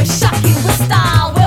with shocking with style.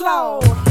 slow.